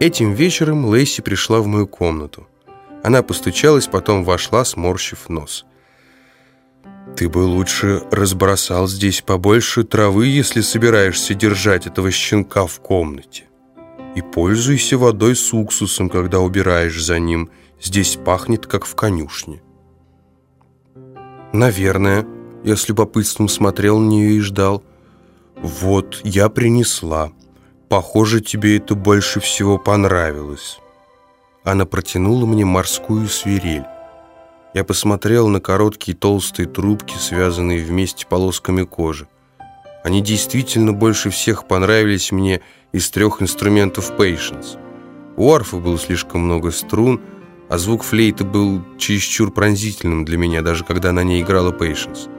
Этим вечером Лейси пришла в мою комнату. Она постучалась, потом вошла, сморщив нос. «Ты бы лучше разбросал здесь побольше травы, если собираешься держать этого щенка в комнате. И пользуйся водой с уксусом, когда убираешь за ним. Здесь пахнет, как в конюшне». «Наверное». Я с любопытством смотрел на нее и ждал. «Вот, я принесла. Похоже, тебе это больше всего понравилось». Она протянула мне морскую свирель. Я посмотрел на короткие толстые трубки, связанные вместе полосками кожи. Они действительно больше всех понравились мне из трех инструментов Patience. У арфы было слишком много струн, а звук флейты был чересчур пронзительным для меня, даже когда на ней играла Patience.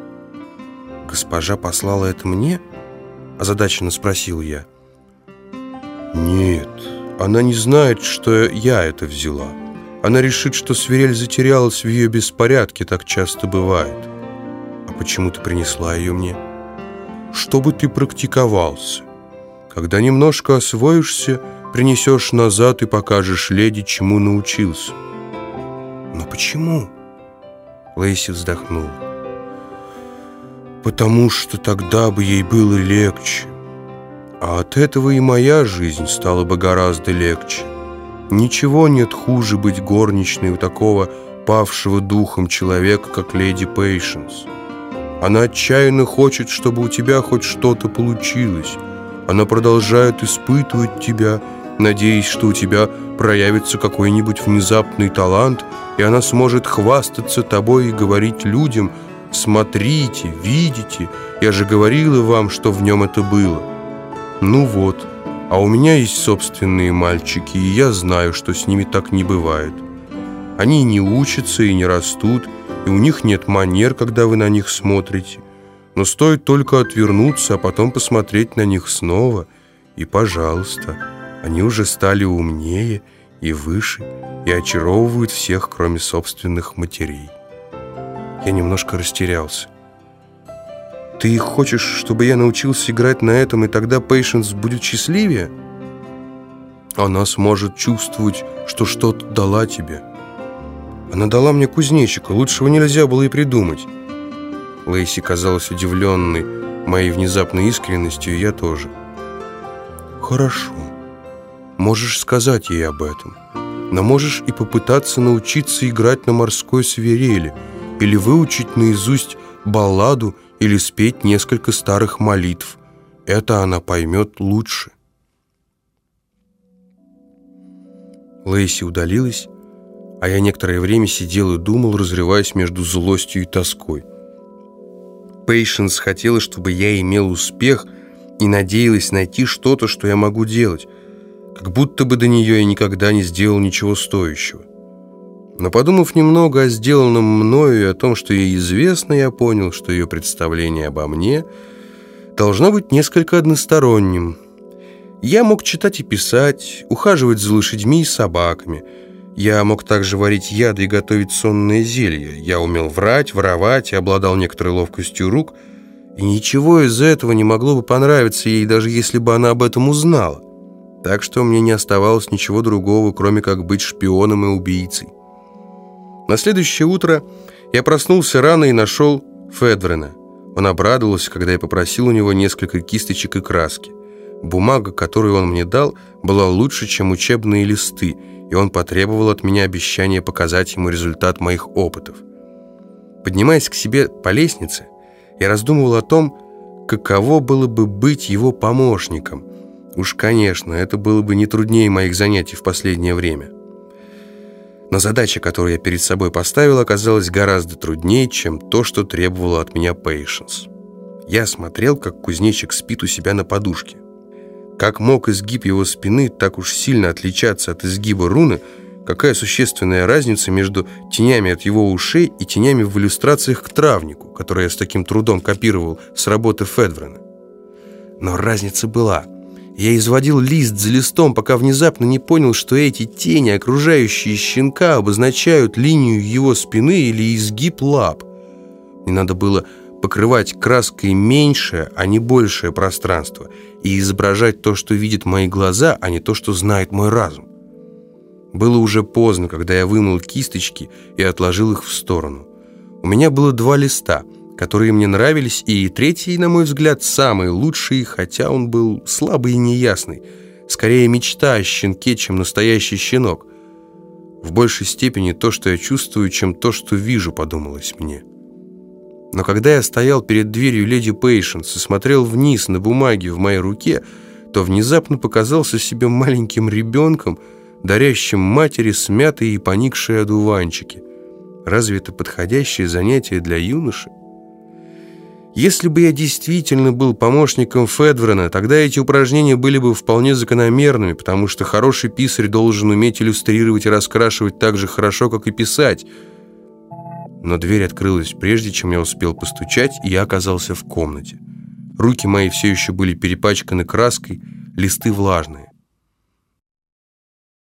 «Госпожа послала это мне?» – озадаченно спросил я. «Нет, она не знает, что я это взяла». Она решит, что свирель затерялась в ее беспорядке, так часто бывает. А почему ты принесла ее мне? Чтобы ты практиковался. Когда немножко освоишься, принесешь назад и покажешь леди, чему научился. Но почему? Лейси вздохнула. Потому что тогда бы ей было легче. А от этого и моя жизнь стала бы гораздо легче. Ничего нет хуже быть горничной у такого павшего духом человека, как леди Пейшенс. Она отчаянно хочет, чтобы у тебя хоть что-то получилось. Она продолжает испытывать тебя, надеясь, что у тебя проявится какой-нибудь внезапный талант, и она сможет хвастаться тобой и говорить людям «Смотрите, видите, я же говорила вам, что в нем это было». Ну вот, а у меня есть собственные мальчики, и я знаю, что с ними так не бывает. Они не учатся и не растут, и у них нет манер, когда вы на них смотрите. Но стоит только отвернуться, а потом посмотреть на них снова, и, пожалуйста, они уже стали умнее и выше, и очаровывают всех, кроме собственных матерей. Я немножко растерялся. Ты хочешь, чтобы я научился играть на этом, и тогда Пейшенс будет счастливее? Она сможет чувствовать, что что-то дала тебе. Она дала мне кузнечика, лучшего нельзя было и придумать. Лейси казалась удивленной моей внезапной искренностью, и я тоже. Хорошо. Можешь сказать ей об этом. Но можешь и попытаться научиться играть на морской свирели или выучить наизусть балладу или спеть несколько старых молитв. Это она поймет лучше. Лейси удалилась, а я некоторое время сидел и думал, разрываясь между злостью и тоской. Пейшенс хотела, чтобы я имел успех и надеялась найти что-то, что я могу делать, как будто бы до нее я никогда не сделал ничего стоящего. Но подумав немного о сделанном мною и о том, что ей известно, я понял, что ее представление обо мне должно быть несколько односторонним. Я мог читать и писать, ухаживать за лошадьми и собаками. Я мог также варить яды и готовить сонные зелья. Я умел врать, воровать и обладал некоторой ловкостью рук. И ничего из этого не могло бы понравиться ей, даже если бы она об этом узнала. Так что мне не оставалось ничего другого, кроме как быть шпионом и убийцей. На следующее утро я проснулся рано и нашел Федврена. Он обрадовался, когда я попросил у него несколько кисточек и краски. Бумага, которую он мне дал, была лучше, чем учебные листы, и он потребовал от меня обещания показать ему результат моих опытов. Поднимаясь к себе по лестнице, я раздумывал о том, каково было бы быть его помощником. Уж, конечно, это было бы не труднее моих занятий в последнее время. Но задача, которую я перед собой поставил, оказалась гораздо труднее, чем то, что требовало от меня Пейшенс. Я смотрел, как кузнечик спит у себя на подушке. Как мог изгиб его спины так уж сильно отличаться от изгиба руны, какая существенная разница между тенями от его ушей и тенями в иллюстрациях к травнику, которые я с таким трудом копировал с работы Федврена. Но разница была – я изводил лист за листом, пока внезапно не понял, что эти тени, окружающие щенка, обозначают линию его спины или изгиб лап. Мне надо было покрывать краской меньшее, а не большее пространство, и изображать то, что видят мои глаза, а не то, что знает мой разум. Было уже поздно, когда я вымыл кисточки и отложил их в сторону. У меня было два листа, которые мне нравились, и третий, на мой взгляд, самый лучший, хотя он был слабый и неясный. Скорее мечта о щенке, чем настоящий щенок. В большей степени то, что я чувствую, чем то, что вижу, подумалось мне. Но когда я стоял перед дверью леди Пейшенс и смотрел вниз на бумаги в моей руке, то внезапно показался себе маленьким ребенком, дарящим матери смятые и поникшие одуванчики. Разве это подходящее занятие для юноши? Если бы я действительно был помощником Федврена, тогда эти упражнения были бы вполне закономерными, потому что хороший писарь должен уметь иллюстрировать и раскрашивать так же хорошо, как и писать. Но дверь открылась прежде, чем я успел постучать, и я оказался в комнате. Руки мои все еще были перепачканы краской, листы влажные.